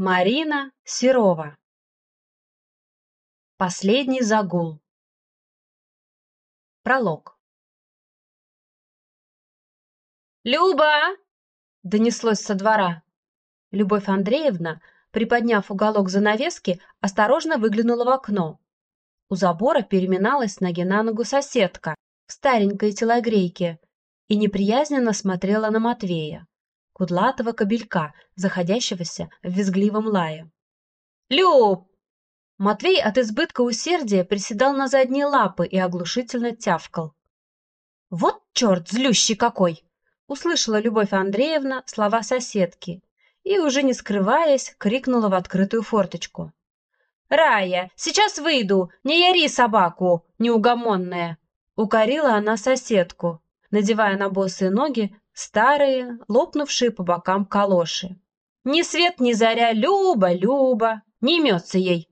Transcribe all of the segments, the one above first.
Марина Серова Последний загул Пролог «Люба!» — донеслось со двора. Любовь Андреевна, приподняв уголок занавески, осторожно выглянула в окно. У забора переминалась с ноги на ногу соседка в старенькой телогрейке и неприязненно смотрела на Матвея кудлатого кобелька, заходящегося в визгливом лае. «Люб!» Матвей от избытка усердия приседал на задние лапы и оглушительно тявкал. «Вот черт, злющий какой!» Услышала Любовь Андреевна слова соседки и, уже не скрываясь, крикнула в открытую форточку. «Рая, сейчас выйду! Не яри собаку, неугомонная!» Укорила она соседку, надевая на босые ноги старые, лопнувшие по бокам калоши. «Ни свет, ни заря, Люба, Люба! Не имется ей!»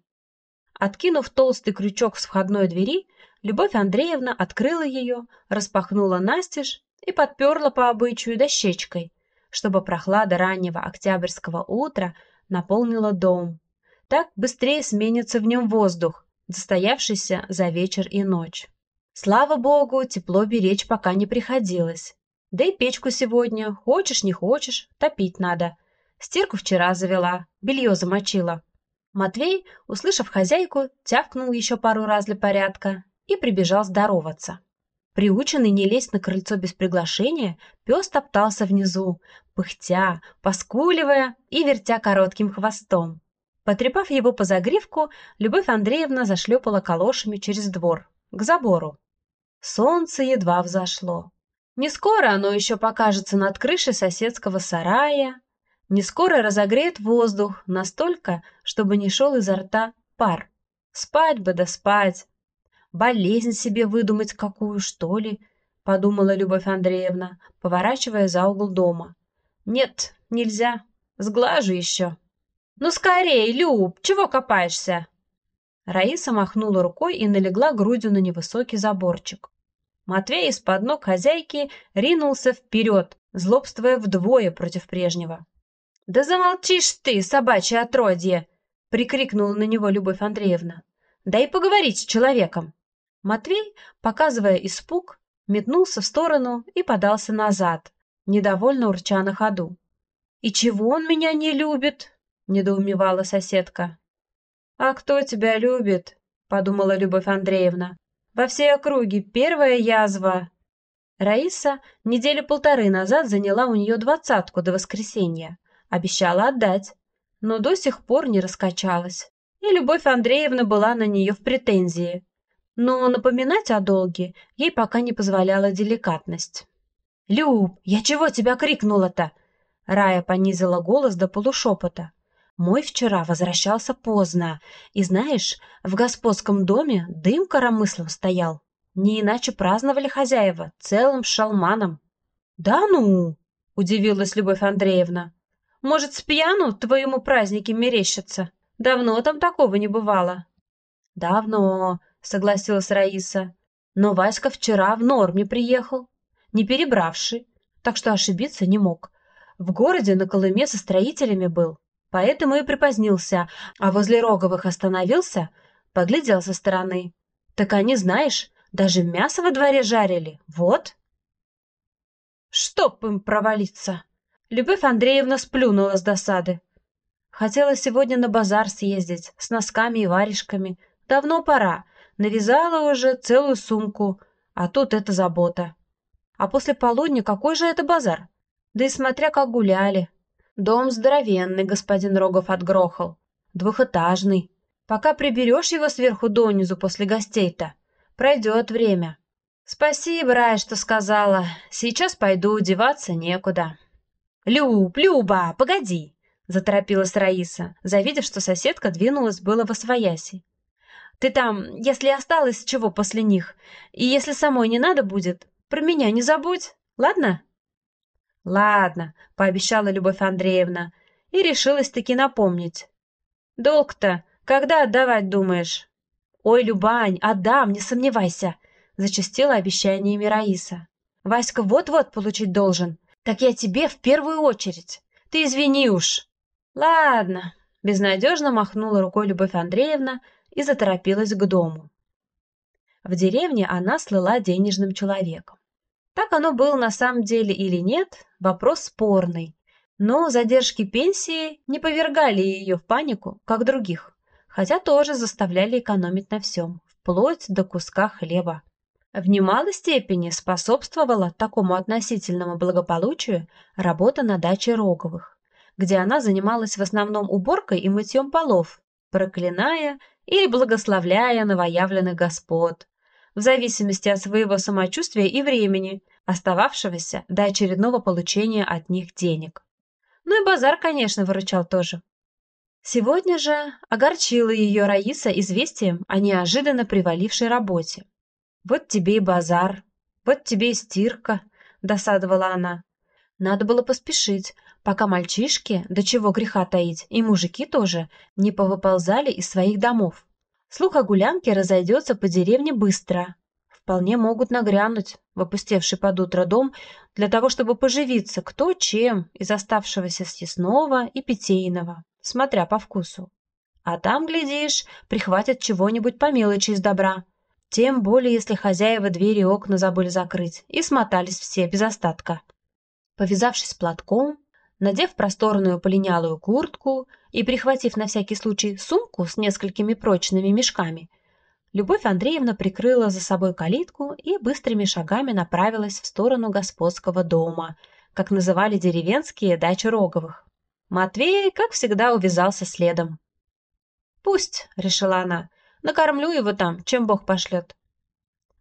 Откинув толстый крючок с входной двери, Любовь Андреевна открыла ее, распахнула настежь и подперла по обычаю дощечкой, чтобы прохлада раннего октябрьского утра наполнила дом. Так быстрее сменится в нем воздух, застоявшийся за вечер и ночь. Слава богу, тепло беречь пока не приходилось. Да и печку сегодня, хочешь не хочешь, топить надо. Стирку вчера завела, белье замочила. Матвей, услышав хозяйку, тявкнул еще пару раз для порядка и прибежал здороваться. Приученный не лезть на крыльцо без приглашения, пес топтался внизу, пыхтя, поскуливая и вертя коротким хвостом. Потрепав его по загривку, Любовь Андреевна зашлепала калошами через двор, к забору. Солнце едва взошло. Не скоро оно еще покажется над крышей соседского сарая, не скоро разогреет воздух настолько, чтобы не шел изо рта пар. Спать бы да спать. Болезнь себе выдумать какую, что ли, подумала Любовь Андреевна, поворачивая за угол дома. Нет, нельзя, сглажу еще. Ну скорей, Люб, чего копаешься? Раиса махнула рукой и налегла грудью на невысокий заборчик. Матвей из-под ног хозяйки ринулся вперед, злобствуя вдвое против прежнего. «Да замолчишь ты, собачье отродье!» — прикрикнула на него Любовь Андреевна. «Дай поговорить с человеком!» Матвей, показывая испуг, метнулся в сторону и подался назад, недовольно урча на ходу. «И чего он меня не любит?» — недоумевала соседка. «А кто тебя любит?» — подумала Любовь Андреевна. Во всей округе первая язва. Раиса недели полторы назад заняла у нее двадцатку до воскресенья. Обещала отдать, но до сих пор не раскачалась. И Любовь Андреевна была на нее в претензии. Но напоминать о долге ей пока не позволяла деликатность. «Люб, я чего тебя крикнула-то?» Рая понизила голос до полушепота. Мой вчера возвращался поздно, и, знаешь, в господском доме дым коромыслом стоял. Не иначе праздновали хозяева, целым шалманом. — Да ну! — удивилась Любовь Андреевна. — Может, с пьяну твоему праздники мерещатся? Давно там такого не бывало. — Давно, — согласилась Раиса. Но Васька вчера в норме приехал, не перебравший, так что ошибиться не мог. В городе на Колыме со строителями был. Поэтому и припозднился, а возле Роговых остановился, поглядел со стороны. Так они, знаешь, даже мясо во дворе жарили. Вот. Чтоб им провалиться! Любовь Андреевна сплюнула с досады. Хотела сегодня на базар съездить, с носками и варежками. Давно пора. Навязала уже целую сумку, а тут эта забота. А после полудня какой же это базар? Да и смотря как гуляли. Дом здоровенный, господин Рогов отгрохал. Двухэтажный. Пока приберешь его сверху донизу после гостей-то, пройдет время. Спасибо, Рая, что сказала. Сейчас пойду, одеваться некуда. Люб, Люба, погоди, заторопилась Раиса, завидев, что соседка двинулась было во свояси. Ты там, если осталось чего после них, и если самой не надо будет, про меня не забудь, ладно? «Ладно», — пообещала Любовь Андреевна и решилась-таки напомнить. «Долг-то когда отдавать думаешь?» «Ой, Любань, отдам, не сомневайся», — зачастила обещаниями Раиса. «Васька вот-вот получить должен. Так я тебе в первую очередь. Ты извини уж». «Ладно», — Безнадежно махнула рукой Любовь Андреевна и заторопилась к дому. В деревне она слыла денежным человеком. Так оно было на самом деле или нет, вопрос спорный, но задержки пенсии не повергали ее в панику, как других, хотя тоже заставляли экономить на всем, вплоть до куска хлеба. В немалой степени способствовала такому относительному благополучию работа на даче Роговых, где она занималась в основном уборкой и мытьем полов, проклиная или благословляя новоявленных господ, в зависимости от своего самочувствия и времени, остававшегося до очередного получения от них денег. Ну и базар, конечно, выручал тоже. Сегодня же огорчила ее Раиса известием о неожиданно привалившей работе. «Вот тебе и базар, вот тебе и стирка», — досадовала она. Надо было поспешить, пока мальчишки, до чего греха таить, и мужики тоже, не повыползали из своих домов. Слух о гулянке разойдется по деревне быстро. Вполне могут нагрянуть в опустевший под утро дом для того, чтобы поживиться кто чем из оставшегося съестного и питейного, смотря по вкусу. А там, глядишь, прихватят чего-нибудь по мелочи из добра, тем более, если хозяева двери и окна забыли закрыть, и смотались все без остатка. Повязавшись платком, надев просторную полинялую куртку и прихватив на всякий случай сумку с несколькими прочными мешками, Любовь Андреевна прикрыла за собой калитку и быстрыми шагами направилась в сторону господского дома, как называли деревенские дачи Роговых. Матвей, как всегда, увязался следом. «Пусть», — решила она, Накормлю его там, чем Бог пошлет.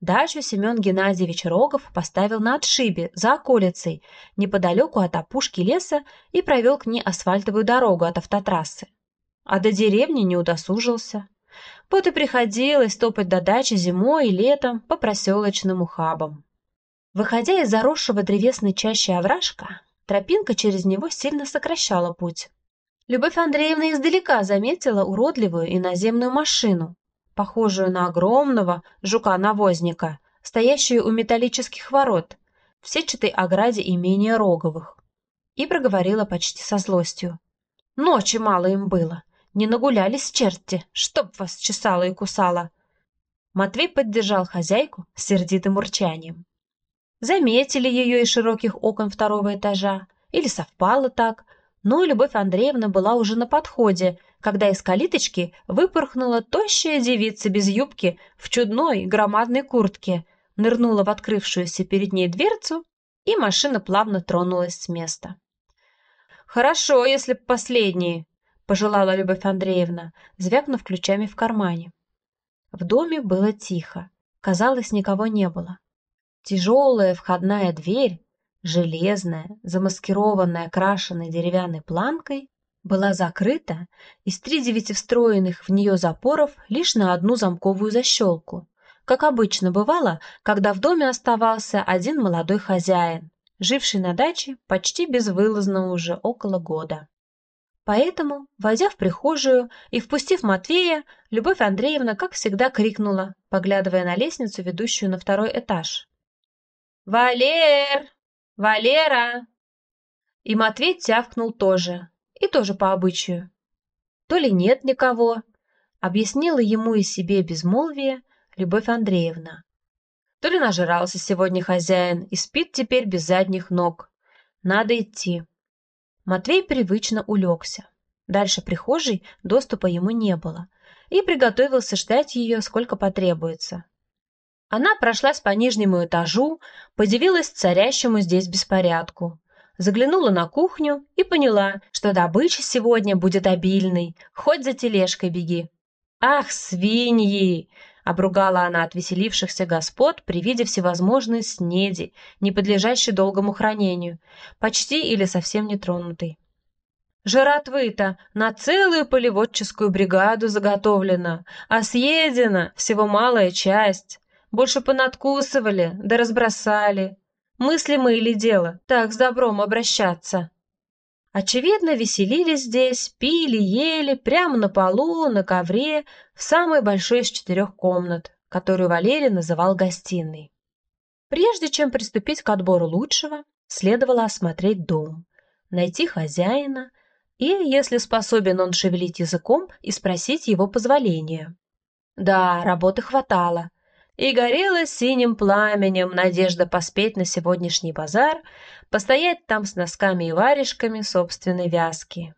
Дачу Семен Геннадьевич Рогов поставил на отшибе, за околицей, неподалеку от опушки леса и провел к ней асфальтовую дорогу от автотрассы. А до деревни не удосужился. Вот и приходилось топать до дачи зимой и летом по проселочным ухабам. Выходя из заросшего древесной чащи овражка, тропинка через него сильно сокращала путь. Любовь Андреевна издалека заметила уродливую иноземную машину, похожую на огромного жука-навозника, стоящую у металлических ворот в сетчатой ограде имения Роговых, и проговорила почти со злостью. «Ночи мало им было, не нагулялись черти, чтоб вас чесала и кусала!» Матвей поддержал хозяйку с сердитым урчанием. Заметили ее из широких окон второго этажа, или совпало так, но Любовь Андреевна была уже на подходе, когда из калиточки выпорхнула тощая девица без юбки в чудной громадной куртке, нырнула в открывшуюся перед ней дверцу, и машина плавно тронулась с места. «Хорошо, если последние», — пожелала Любовь Андреевна, звякнув ключами в кармане. В доме было тихо, казалось, никого не было. Тяжелая входная дверь железная, замаскированная крашеной деревянной планкой, была закрыта из три девяти встроенных в нее запоров лишь на одну замковую защелку, как обычно бывало, когда в доме оставался один молодой хозяин, живший на даче почти безвылазно уже около года. Поэтому, войдя в прихожую и впустив Матвея, Любовь Андреевна, как всегда, крикнула, поглядывая на лестницу, ведущую на второй этаж. «Валер! «Валера!» И Матвей тявкнул тоже, и тоже по обычаю. То ли нет никого, объяснила ему и себе безмолвие Любовь Андреевна. То ли нажрался сегодня хозяин и спит теперь без задних ног. Надо идти. Матвей привычно улегся. Дальше прихожей доступа ему не было, и приготовился ждать ее, сколько потребуется. Она прошлась по нижнему этажу, подивилась царящему здесь беспорядку. Заглянула на кухню и поняла, что добыча сегодня будет обильной, хоть за тележкой беги. «Ах, свиньи!» — обругала она отвеселившихся господ при виде всевозможной снеди, не подлежащей долгому хранению, почти или совсем нетронутой. Жратвы-то на целую полеводческую бригаду заготовлено, а съедена всего малая часть. Больше понадкусывали, да разбросали. Мыслимое ли дело, так с добром обращаться? Очевидно, веселились здесь, пили, ели, прямо на полу, на ковре, в самой большой из четырех комнат, которую Валерий называл гостиной. Прежде чем приступить к отбору лучшего, следовало осмотреть дом, найти хозяина, и, если способен он шевелить языком, и спросить его позволения. Да, работы хватало. И горела синим пламенем надежда поспеть на сегодняшний базар, постоять там с носками и варежками собственной вязки.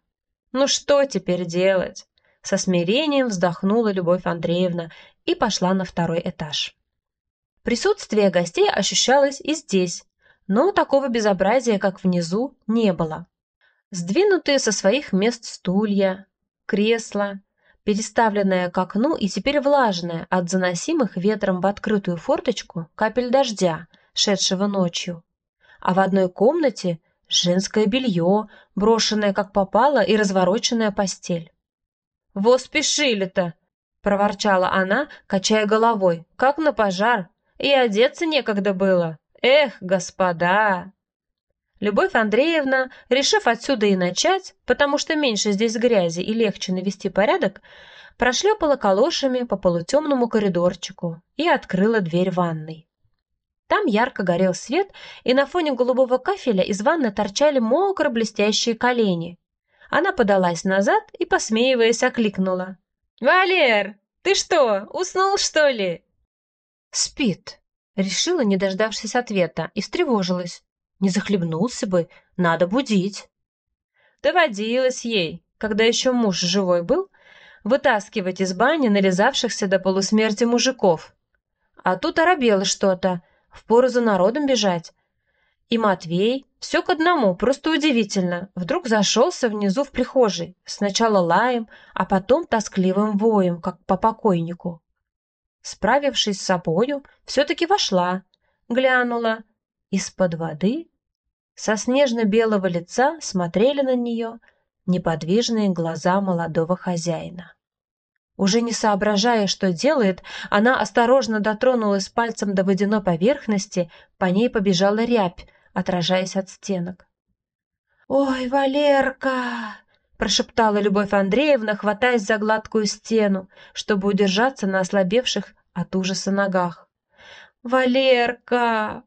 Ну что теперь делать? Со смирением вздохнула Любовь Андреевна и пошла на второй этаж. Присутствие гостей ощущалось и здесь, но такого безобразия, как внизу, не было. Сдвинутые со своих мест стулья, кресла, переставленное к окну и теперь влажное от заносимых ветром в открытую форточку капель дождя, шедшего ночью. А в одной комнате женское белье, брошенное как попало и развороченная постель. «Во спешили-то!» — проворчала она, качая головой, как на пожар, и одеться некогда было. «Эх, господа!» Любовь Андреевна, решив отсюда и начать, потому что меньше здесь грязи и легче навести порядок, прошлепала калошами по полутемному коридорчику и открыла дверь ванной. Там ярко горел свет, и на фоне голубого кафеля из ванны торчали мокро-блестящие колени. Она подалась назад и, посмеиваясь, окликнула. «Валер, ты что, уснул, что ли?» «Спит», — решила, не дождавшись ответа, и встревожилась. Не захлебнулся бы, надо будить. Доводилось ей, когда еще муж живой был, вытаскивать из бани нализавшихся до полусмерти мужиков. А тут оробело что-то, впору за народом бежать. И Матвей, все к одному, просто удивительно, вдруг зашелся внизу в прихожей, сначала лаем, а потом тоскливым воем, как по покойнику. Справившись с собою, все-таки вошла, глянула, из-под воды со снежно-белого лица смотрели на нее неподвижные глаза молодого хозяина. Уже не соображая, что делает, она осторожно дотронулась пальцем до водяной поверхности, по ней побежала рябь, отражаясь от стенок. «Ой, Валерка!» — прошептала Любовь Андреевна, хватаясь за гладкую стену, чтобы удержаться на ослабевших от ужаса ногах. «Валерка!»